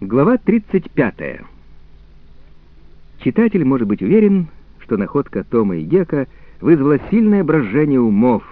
Глава 35. Читатель может быть уверен, что находка Тома и Гека вызвала сильное брожение умов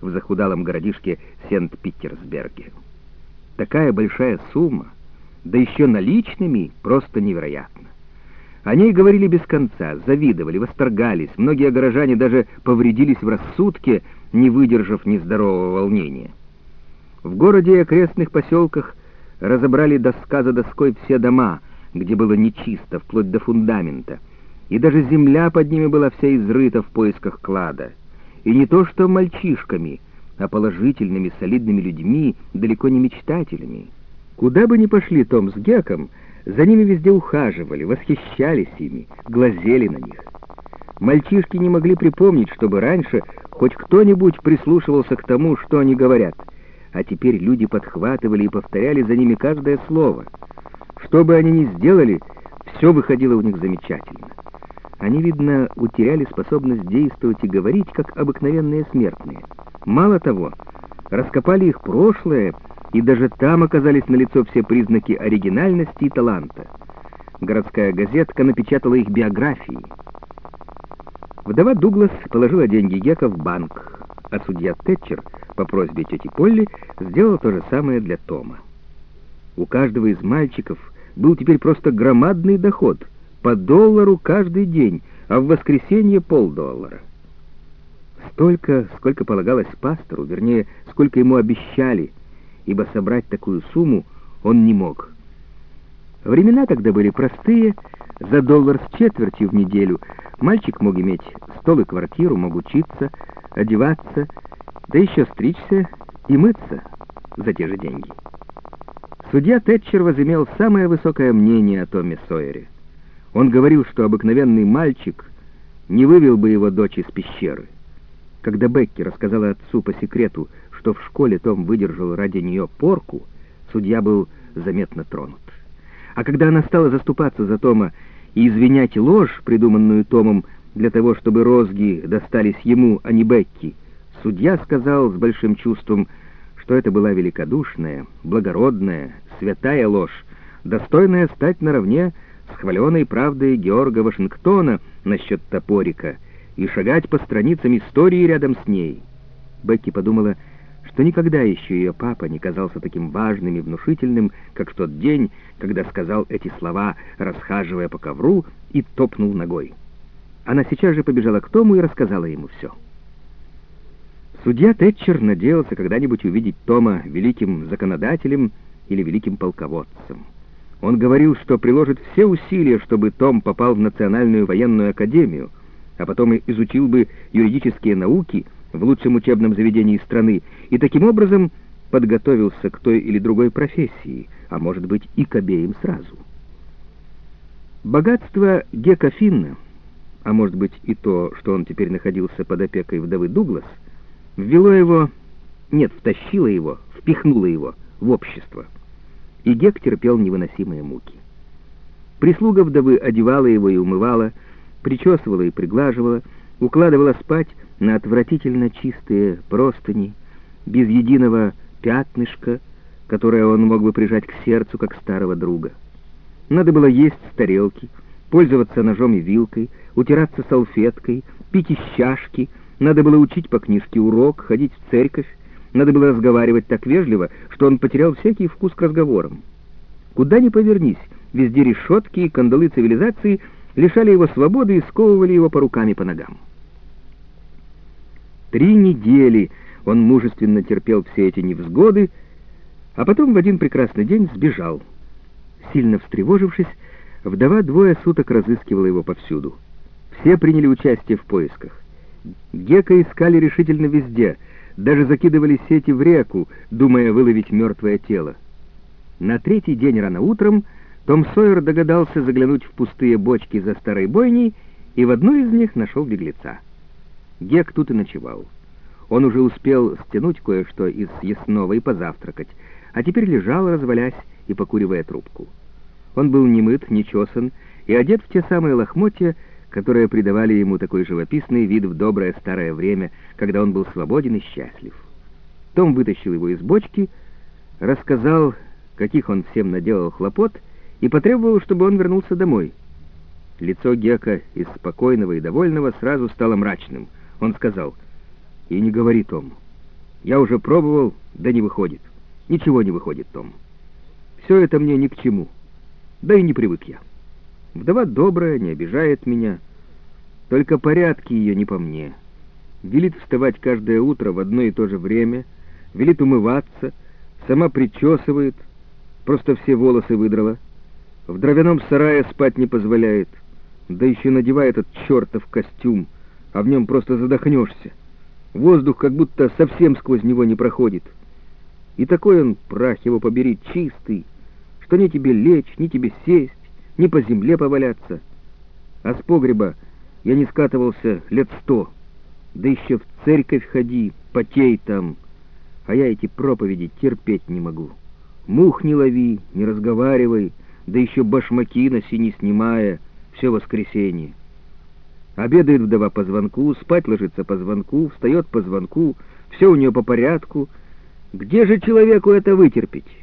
в захудалом городишке Сент-Питерсберге. Такая большая сумма, да еще наличными, просто невероятно. О ней говорили без конца, завидовали, восторгались, многие горожане даже повредились в рассудке, не выдержав нездорового волнения. В городе и окрестных поселках разобрали доска за доской все дома, где было нечисто, вплоть до фундамента, и даже земля под ними была вся изрыта в поисках клада. И не то что мальчишками, а положительными, солидными людьми, далеко не мечтателями. Куда бы ни пошли Том с Геком, за ними везде ухаживали, восхищались ими, глазели на них. Мальчишки не могли припомнить, чтобы раньше хоть кто-нибудь прислушивался к тому, что они говорят — а теперь люди подхватывали и повторяли за ними каждое слово. Что бы они ни сделали, все выходило у них замечательно. Они, видно, утеряли способность действовать и говорить, как обыкновенные смертные. Мало того, раскопали их прошлое, и даже там оказались налицо все признаки оригинальности и таланта. Городская газетка напечатала их биографии. Вдова Дуглас положила деньги Гека в банк, а судья Тэтчер по просьбе тети Полли сделал то же самое для Тома. У каждого из мальчиков был теперь просто громадный доход, по доллару каждый день, а в воскресенье полдоллара. Столько, сколько полагалось пастору, вернее, сколько ему обещали, ибо собрать такую сумму он не мог. Времена тогда были простые, за доллар с четвертью в неделю мальчик мог иметь стол и квартиру, мог учиться, одеваться, да еще стричься и мыться за те же деньги. Судья Тэтчер возымел самое высокое мнение о Томе Сойере. Он говорил, что обыкновенный мальчик не вывел бы его дочь из пещеры. Когда Бекки рассказала отцу по секрету, что в школе Том выдержал ради нее порку, судья был заметно тронут. А когда она стала заступаться за Тома и извинять ложь, придуманную Томом для того, чтобы розги достались ему, а не Бекки, судья сказал с большим чувством, что это была великодушная, благородная, святая ложь, достойная стать наравне с хваленой правдой Георга Вашингтона насчет топорика и шагать по страницам истории рядом с ней. Бекки подумала, что никогда еще ее папа не казался таким важным и внушительным, как в тот день, когда сказал эти слова, расхаживая по ковру, и топнул ногой. Она сейчас же побежала к Тому и рассказала ему все. Судья Тэтчер надеялся когда-нибудь увидеть Тома великим законодателем или великим полководцем. Он говорил, что приложит все усилия, чтобы Том попал в Национальную военную академию, а потом и изучил бы юридические науки в лучшем учебном заведении страны и таким образом подготовился к той или другой профессии, а может быть и к обеим сразу. Богатство Гека Финна, а может быть и то, что он теперь находился под опекой вдовы Дуглас, ввело его, нет, втащило его, впихнуло его в общество. И Гек терпел невыносимые муки. Прислуга вдовы одевала его и умывала, причесывала и приглаживала, укладывала спать на отвратительно чистые простыни, без единого пятнышка, которое он мог бы прижать к сердцу, как старого друга. Надо было есть с тарелки, пользоваться ножом и вилкой, утираться салфеткой, пить из чашки — надо было учить по книжке урок, ходить в церковь. Надо было разговаривать так вежливо, что он потерял всякий вкус к разговорам. Куда ни повернись, везде решетки и кандалы цивилизации лишали его свободы и сковывали его по рукам и по ногам. Три недели он мужественно терпел все эти невзгоды, а потом в один прекрасный день сбежал. Сильно встревожившись, вдова двое суток разыскивала его повсюду. Все приняли участие в поисках. Гека искали решительно везде, даже закидывали сети в реку, думая выловить мертвое тело. На третий день рано утром Том Сойер догадался заглянуть в пустые бочки за старой бойней и в одной из них нашел беглеца. Гек тут и ночевал. Он уже успел стянуть кое-что из ясного и позавтракать, а теперь лежал, развалясь и покуривая трубку. Он был не мыт, не чесан и одет в те самые лохмотья, которые придавали ему такой живописный вид в доброе старое время, когда он был свободен и счастлив. Том вытащил его из бочки, рассказал, каких он всем наделал хлопот, и потребовал, чтобы он вернулся домой. Лицо Гека из спокойного и довольного сразу стало мрачным. Он сказал, «И не говори, Том. Я уже пробовал, да не выходит. Ничего не выходит, Том. Все это мне ни к чему. Да и не привык я. Вдова добрая, не обижает меня. Только порядки ее не по мне. Велит вставать каждое утро в одно и то же время, велит умываться, сама причесывает, просто все волосы выдрала. В дровяном сарае спать не позволяет, да еще надевает этот чертов костюм, а в нем просто задохнешься. Воздух как будто совсем сквозь него не проходит. И такой он, прах его побери, чистый, что ни тебе лечь, ни тебе сесть, ни по земле поваляться. А с погреба я не скатывался лет сто. Да еще в церковь ходи, потей там. А я эти проповеди терпеть не могу. Мух не лови, не разговаривай, да еще башмаки носи не снимая, все воскресенье. Обедает вдова по звонку, спать ложится по звонку, встает по звонку, все у нее по порядку. Где же человеку это вытерпеть?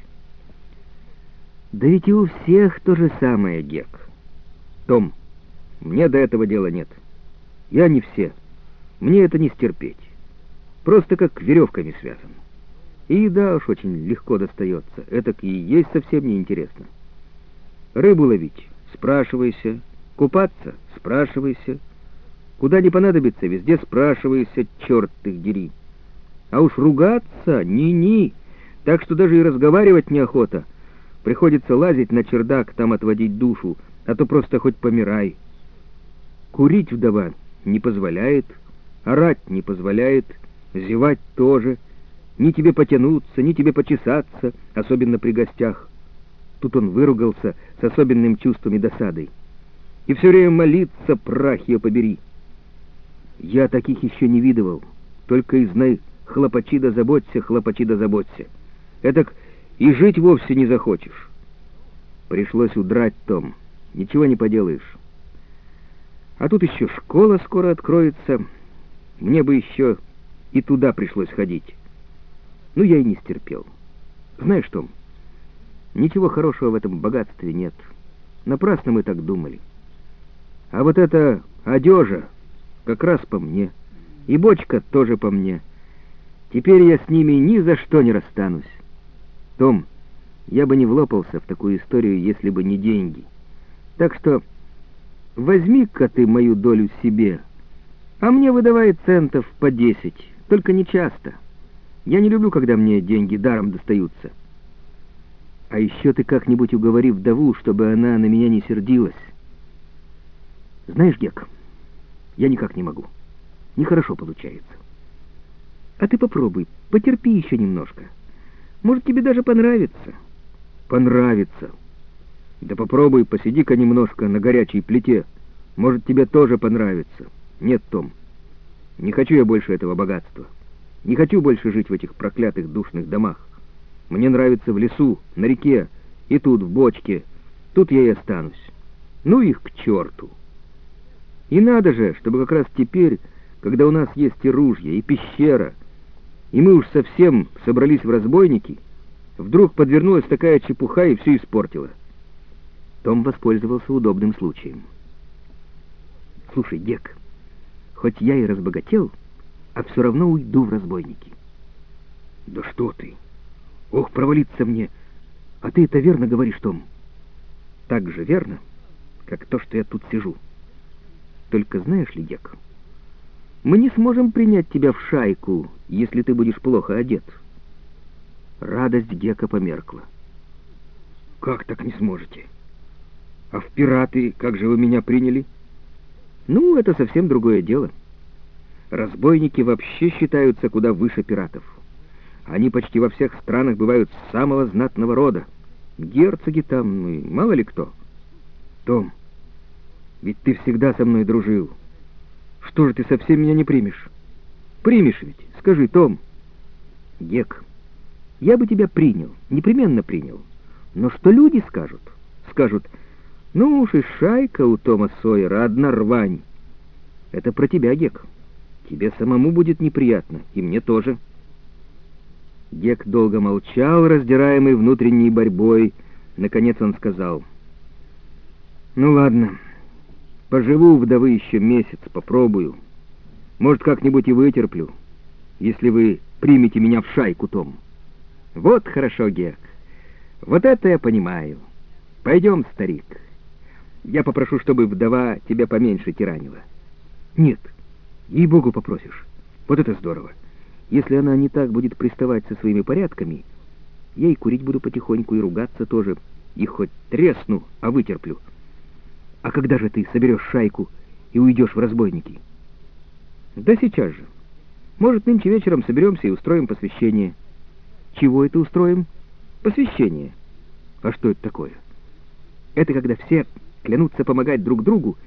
Да ведь и у всех то же самое, Гек. Том, мне до этого дела нет. Я не все. Мне это не стерпеть. Просто как веревками связан. И еда уж очень легко достается. Это и есть совсем неинтересно. Рыбу ловить — спрашивайся. Купаться — спрашивайся. Куда не понадобится, везде спрашивайся, черт их дери. А уж ругаться — ни-ни. Так что даже и разговаривать неохота. Приходится лазить на чердак, там отводить душу, а то просто хоть помирай. Курить вдова не позволяет, орать не позволяет, зевать тоже. Ни тебе потянуться, ни тебе почесаться, особенно при гостях. Тут он выругался с особенным чувством и досадой. И все время молиться, прах ее побери. Я таких еще не видывал. Только и знай, хлопачи да заботься, хлопачи да заботься. Этак и жить вовсе не захочешь. Пришлось удрать, Том. Ничего не поделаешь. А тут еще школа скоро откроется. Мне бы еще и туда пришлось ходить. Ну, я и не стерпел. Знаешь, Том, ничего хорошего в этом богатстве нет. Напрасно мы так думали. А вот эта одежа как раз по мне. И бочка тоже по мне. Теперь я с ними ни за что не расстанусь. Том, я бы не влопался в такую историю, если бы не деньги. Так что Возьми-ка ты мою долю себе, а мне выдавай центов по десять, только не часто. Я не люблю, когда мне деньги даром достаются. А еще ты как-нибудь уговори вдову, чтобы она на меня не сердилась. Знаешь, Гек, я никак не могу. Нехорошо получается. А ты попробуй, потерпи еще немножко. Может, тебе даже понравится. Понравится. Да попробуй, посиди-ка немножко на горячей плите. Может, тебе тоже понравится. Нет, Том, не хочу я больше этого богатства. Не хочу больше жить в этих проклятых душных домах. Мне нравится в лесу, на реке, и тут, в бочке. Тут я и останусь. Ну их к черту. И надо же, чтобы как раз теперь, когда у нас есть и ружья, и пещера, и мы уж совсем собрались в разбойники, вдруг подвернулась такая чепуха и все испортила. Том воспользовался удобным случаем. «Слушай, Гек, хоть я и разбогател, а все равно уйду в разбойники». «Да что ты! Ох, провалиться мне! А ты это верно говоришь, Том?» «Так же верно, как то, что я тут сижу. Только знаешь ли, Гек, мы не сможем принять тебя в шайку, если ты будешь плохо одет». Радость Гека померкла. «Как так не сможете?» А в пираты как же вы меня приняли? Ну, это совсем другое дело. Разбойники вообще считаются куда выше пиратов. Они почти во всех странах бывают самого знатного рода. Герцоги там, ну и мало ли кто. Том, ведь ты всегда со мной дружил. Что же ты совсем меня не примешь? Примешь ведь, скажи, Том. Гек, я бы тебя принял, непременно принял. Но что люди скажут? Скажут, ну уж и шайка у Тома Сойера, одна рвань. Это про тебя, Гек. Тебе самому будет неприятно, и мне тоже. Гек долго молчал, раздираемый внутренней борьбой. Наконец он сказал, Ну ладно, поживу вдовы еще месяц, попробую. Может, как-нибудь и вытерплю, если вы примете меня в шайку, Том. Вот хорошо, Гек. Вот это я понимаю. Пойдем, старик. Я попрошу, чтобы вдова тебя поменьше тиранила. Нет, ей-богу попросишь. Вот это здорово. Если она не так будет приставать со своими порядками, я и курить буду потихоньку, и ругаться тоже. И хоть тресну, а вытерплю. А когда же ты соберешь шайку и уйдешь в разбойники? Да сейчас же. Может, нынче вечером соберемся и устроим посвящение. Чего это устроим? Посвящение. А что это такое? Это когда все клянутся помогать друг другу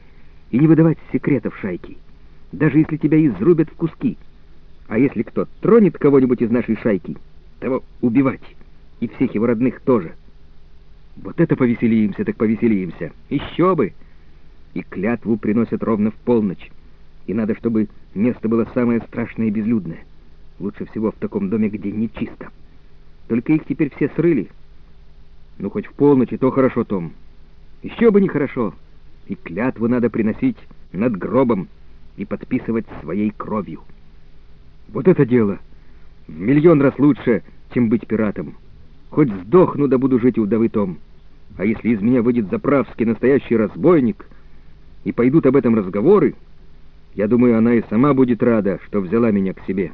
и не выдавать секретов шайки, даже если тебя изрубят в куски. А если кто тронет кого-нибудь из нашей шайки, того убивать, и всех его родных тоже. Вот это повеселимся, так повеселимся. Еще бы! И клятву приносят ровно в полночь. И надо, чтобы место было самое страшное и безлюдное. Лучше всего в таком доме, где не чисто. Только их теперь все срыли. Ну, хоть в полночь, и то хорошо, Том. Еще бы нехорошо. И клятву надо приносить над гробом и подписывать своей кровью. Вот это дело! В миллион раз лучше, чем быть пиратом. Хоть сдохну, да буду жить у вдовы Том. А если из меня выйдет заправский настоящий разбойник, и пойдут об этом разговоры, я думаю, она и сама будет рада, что взяла меня к себе».